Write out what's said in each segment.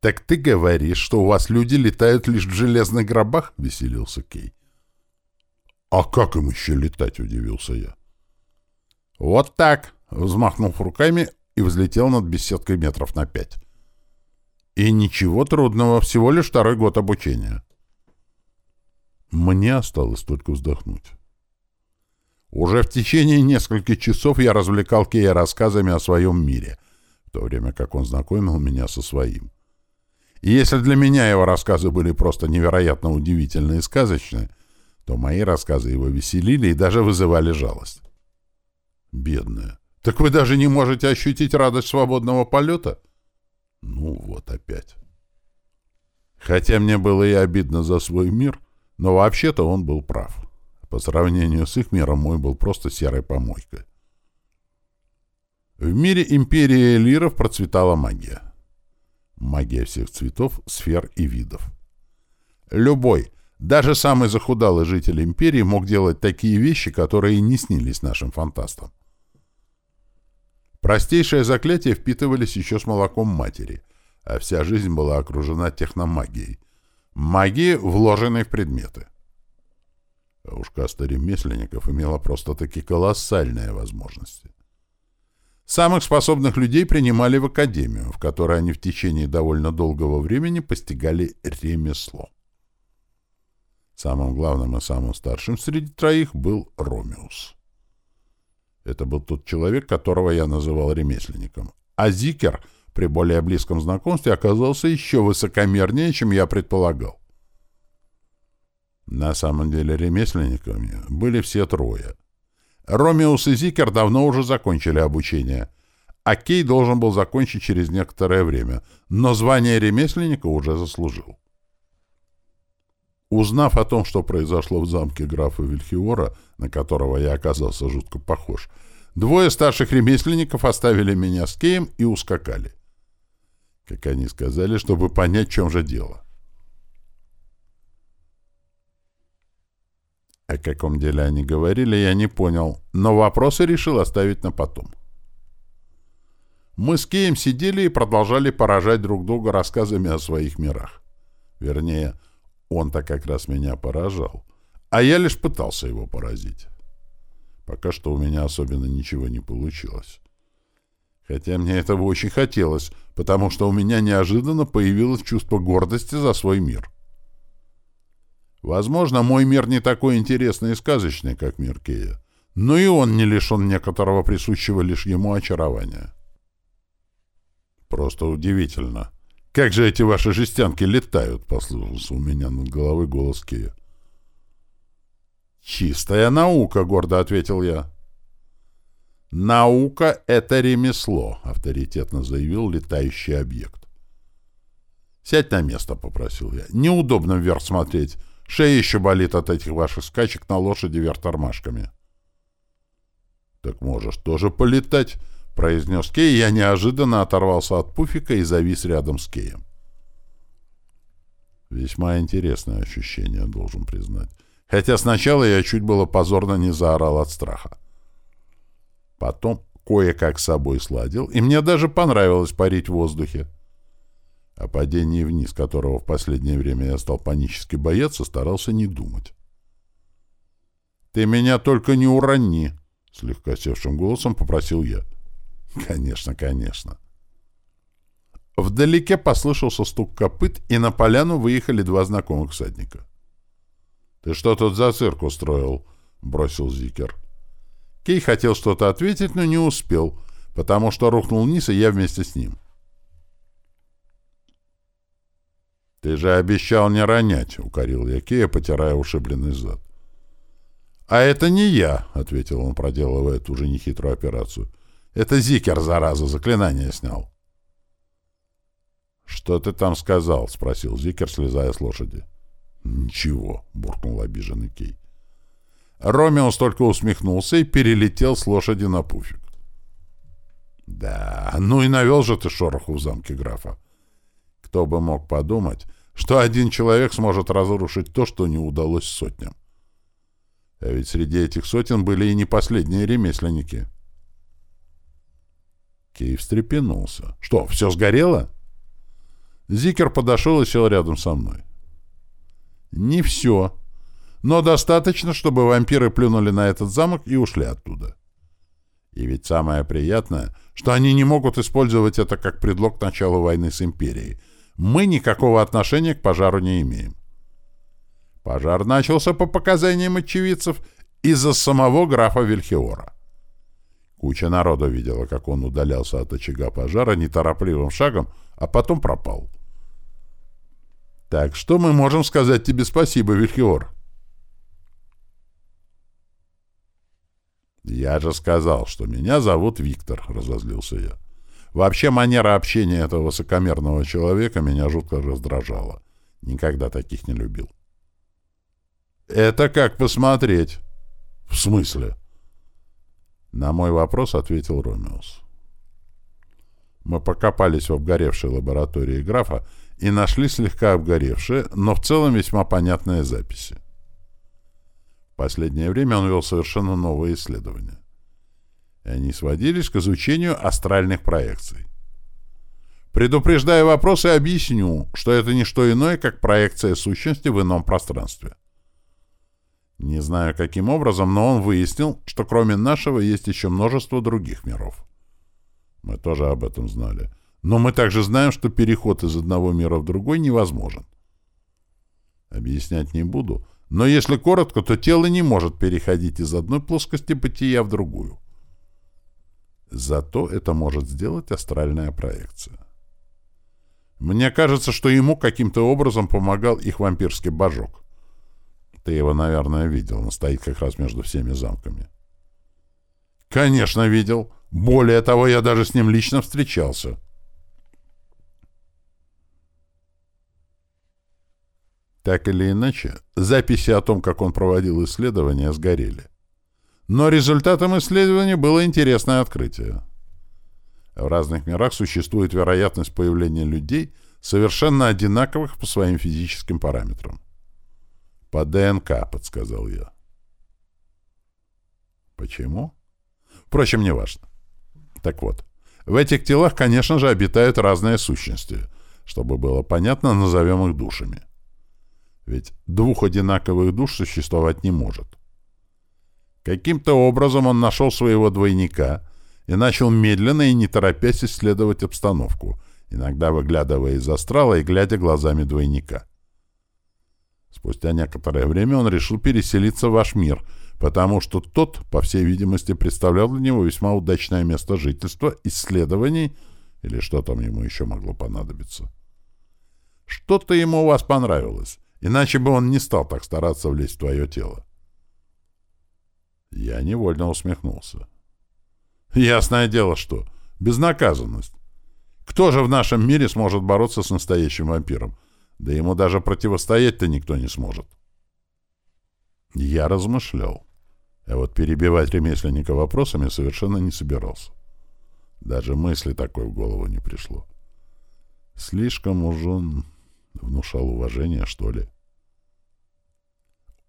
«Так ты говоришь, что у вас люди летают лишь в железных гробах?» — веселился Кей. «А как им еще летать?» — удивился я. «Вот так!» — взмахнув руками и взлетел над беседкой метров на пять. «И ничего трудного, всего лишь второй год обучения». Мне осталось только вздохнуть. Уже в течение нескольких часов я развлекал Кея рассказами о своем мире, в то время как он знакомил меня со своим. И если для меня его рассказы были просто невероятно удивительные и сказочные, то мои рассказы его веселили и даже вызывали жалость. Бедная. Так вы даже не можете ощутить радость свободного полета? Ну вот опять. Хотя мне было и обидно за свой мир, но вообще-то он был прав. По сравнению с их миром мой был просто серой помойкой. В мире империи Элиров процветала магия. Магия всех цветов, сфер и видов. Любой, даже самый захудалый житель империи мог делать такие вещи, которые не снились нашим фантастам. Простейшие заклятия впитывались еще с молоком матери, а вся жизнь была окружена техномагией. Магией, вложенной в предметы. А уж каста ремесленников имела просто-таки колоссальные возможности. Самых способных людей принимали в академию, в которой они в течение довольно долгого времени постигали ремесло. Самым главным и самым старшим среди троих был Ромеус. Это был тот человек, которого я называл ремесленником. А Зикер при более близком знакомстве оказался еще высокомернее, чем я предполагал. На самом деле ремесленниками были все трое. Ромеус и Зикер давно уже закончили обучение, а Кей должен был закончить через некоторое время, но звание ремесленника уже заслужил. Узнав о том, что произошло в замке графа Вильхиора, на которого я оказался жутко похож, двое старших ремесленников оставили меня с Кеем и ускакали. Как они сказали, чтобы понять, в чем же дело. О каком деле они говорили, я не понял, но вопросы решил оставить на потом. Мы с Кеем сидели и продолжали поражать друг друга рассказами о своих мирах. Вернее, он-то как раз меня поражал, а я лишь пытался его поразить. Пока что у меня особенно ничего не получилось. Хотя мне этого очень хотелось, потому что у меня неожиданно появилось чувство гордости за свой мир. Возможно, мой мир не такой интересный и сказочный, как мир Кея, но и он не лишен некоторого присущего лишь ему очарования. Просто удивительно. Как же эти ваши жестянки летают, послышался у меня над головой голос Кея. «Чистая наука», — гордо ответил я. «Наука — это ремесло», — авторитетно заявил летающий объект. «Сядь на место», — попросил я. «Неудобно вверх смотреть. Шея еще болит от этих ваших скачек на лошади вверх тормашками. — Так можешь тоже полетать, — произнес Кей, я неожиданно оторвался от пуфика и завис рядом с Кеем. Весьма интересное ощущение, должен признать. Хотя сначала я чуть было позорно не заорал от страха. Потом кое-как с собой сладил, и мне даже понравилось парить в воздухе. О падении вниз, которого в последнее время я стал панически бояться, старался не думать. «Ты меня только не урони!» — слегка севшим голосом попросил я. «Конечно, конечно». Вдалеке послышался стук копыт, и на поляну выехали два знакомых всадника. «Ты что тут за цирк устроил?» — бросил Зикер. Кей хотел что-то ответить, но не успел, потому что рухнул вниз, и я вместе с ним. «Ты же обещал не ронять», — укорил я Кея, потирая ушибленный зад. «А это не я», — ответил он, проделывая ту же нехитрую операцию. «Это Зикер, зараза, заклинание снял». «Что ты там сказал?» — спросил Зикер, слезая с лошади. «Ничего», — буркнул обиженный Кей. Ромеус только усмехнулся и перелетел с лошади на пуфик. «Да, ну и навел же ты шороху в замке графа. Кто бы мог подумать, что один человек сможет разрушить то, что не удалось сотням. А ведь среди этих сотен были и не последние ремесленники. Кей встрепенулся. «Что, все сгорело?» Зикер подошел и сел рядом со мной. Не все. Но достаточно, чтобы вампиры плюнули на этот замок и ушли оттуда. И ведь самое приятное, что они не могут использовать это как предлог к началу войны с Империей. Мы никакого отношения к пожару не имеем. Пожар начался, по показаниям очевидцев, из-за самого графа Вильхиора. Куча народу видела, как он удалялся от очага пожара неторопливым шагом, а потом пропал. Так что мы можем сказать тебе спасибо, Вильхиор? Я же сказал, что меня зовут Виктор, разозлился я. Вообще манера общения этого высокомерного человека меня жутко раздражала. Никогда таких не любил. Это как посмотреть? В смысле? На мой вопрос ответил Ромеус. Мы покопались в обгоревшей лаборатории графа и нашли слегка обгоревшие, но в целом весьма понятные записи. В последнее время он вел совершенно новые исследования. Они сводились к изучению астральных проекций. Предупреждая вопросы, объясню, что это не что иное, как проекция сущности в ином пространстве. Не знаю, каким образом, но он выяснил, что кроме нашего есть еще множество других миров. Мы тоже об этом знали. Но мы также знаем, что переход из одного мира в другой невозможен. Объяснять не буду, но если коротко, то тело не может переходить из одной плоскости бытия в другую. Зато это может сделать астральная проекция. Мне кажется, что ему каким-то образом помогал их вампирский божок. Ты его, наверное, видел. Он стоит как раз между всеми замками. Конечно, видел. Более того, я даже с ним лично встречался. Так или иначе, записи о том, как он проводил исследования, сгорели. Но результатом исследования было интересное открытие. В разных мирах существует вероятность появления людей, совершенно одинаковых по своим физическим параметрам. «По ДНК», — подсказал я. «Почему?» Впрочем, неважно. Так вот, в этих телах, конечно же, обитают разные сущности. Чтобы было понятно, назовем их душами. Ведь двух одинаковых душ существовать не может. Каким-то образом он нашел своего двойника и начал медленно и не торопясь исследовать обстановку, иногда выглядывая из астрала и глядя глазами двойника. Спустя некоторое время он решил переселиться в ваш мир, потому что тот, по всей видимости, представлял для него весьма удачное место жительства, исследований или что там ему еще могло понадобиться. Что-то ему у вас понравилось, иначе бы он не стал так стараться влезть в твое тело. Я невольно усмехнулся. Ясное дело, что безнаказанность. Кто же в нашем мире сможет бороться с настоящим вампиром? Да ему даже противостоять-то никто не сможет. Я размышлял. А вот перебивать ремесленника вопросами совершенно не собирался. Даже мысли такой в голову не пришло. Слишком уж он внушал уважение, что ли.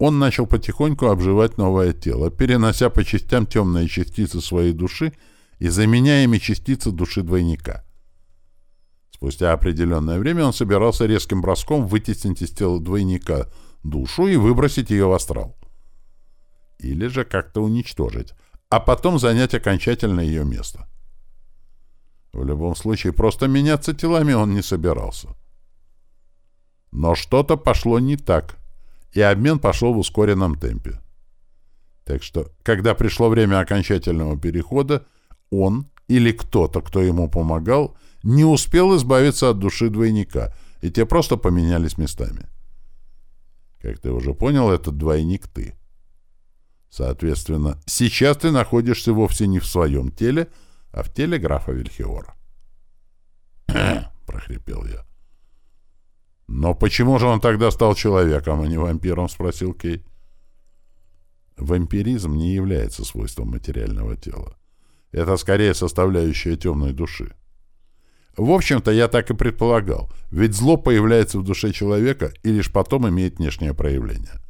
Он начал потихоньку обживать новое тело, перенося по частям темные частицы своей души и заменяя ими частицы души двойника. Спустя определенное время он собирался резким броском вытеснить из тела двойника душу и выбросить ее в астрал. Или же как-то уничтожить, а потом занять окончательно ее место. В любом случае, просто меняться телами он не собирался. Но что-то пошло не так, и обмен пошел в ускоренном темпе. Так что, когда пришло время окончательного перехода, он или кто-то, кто ему помогал, не успел избавиться от души двойника, и те просто поменялись местами. Как ты уже понял, этот двойник ты. Соответственно, сейчас ты находишься вовсе не в своем теле, а в теле графа Вильхиора. прохрипел я. «Но почему же он тогда стал человеком, а не вампиром?» — спросил Кей. Вампиризм не является свойством материального тела. Это скорее составляющая темной души. В общем-то, я так и предполагал, ведь зло появляется в душе человека и лишь потом имеет внешнее проявление.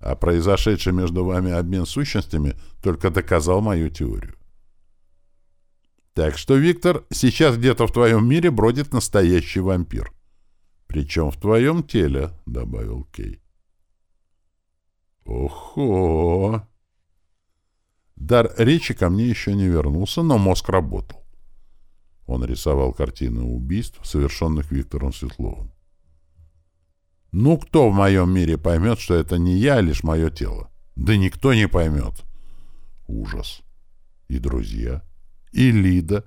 А произошедший между вами обмен сущностями только доказал мою теорию. Так что, Виктор, сейчас где-то в твоем мире бродит настоящий вампир. Причем в твоем теле, — добавил Кей. Охо! Дар речи ко мне еще не вернулся, но мозг работал. Он рисовал картины убийств, совершенных Виктором Светловым. Ну, кто в моем мире поймет, что это не я, а лишь мое тело? Да никто не поймет. Ужас. И друзья, и Лида.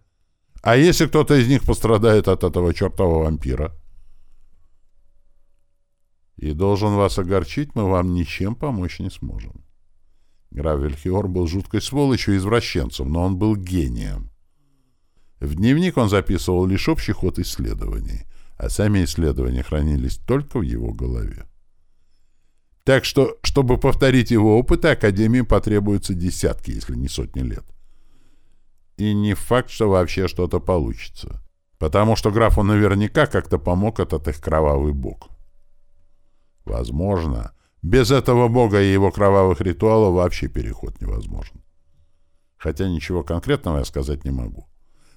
А если кто-то из них пострадает от этого чертового вампира? И должен вас огорчить, мы вам ничем помочь не сможем. Граф Вильхиор был жуткой сволочью и извращенцем, но он был гением. В дневник он записывал лишь общий ход исследований, а сами исследования хранились только в его голове. Так что, чтобы повторить его опыты, Академии потребуются десятки, если не сотни лет. И не факт, что вообще что-то получится. Потому что графу наверняка как-то помог этот их кровавый бог. Возможно, без этого бога и его кровавых ритуалов вообще переход невозможен. Хотя ничего конкретного я сказать не могу.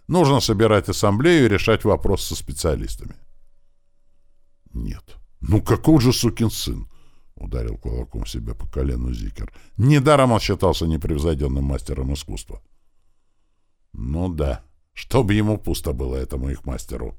Нужно собирать ассамблею и решать вопрос со специалистами. Нет. Ну какой же сукин сын? Ударил кулаком себя по колену Зикер. Недаром он считался непревзойденным мастером искусства. Ну да, чтобы ему пусто было этому их мастеру.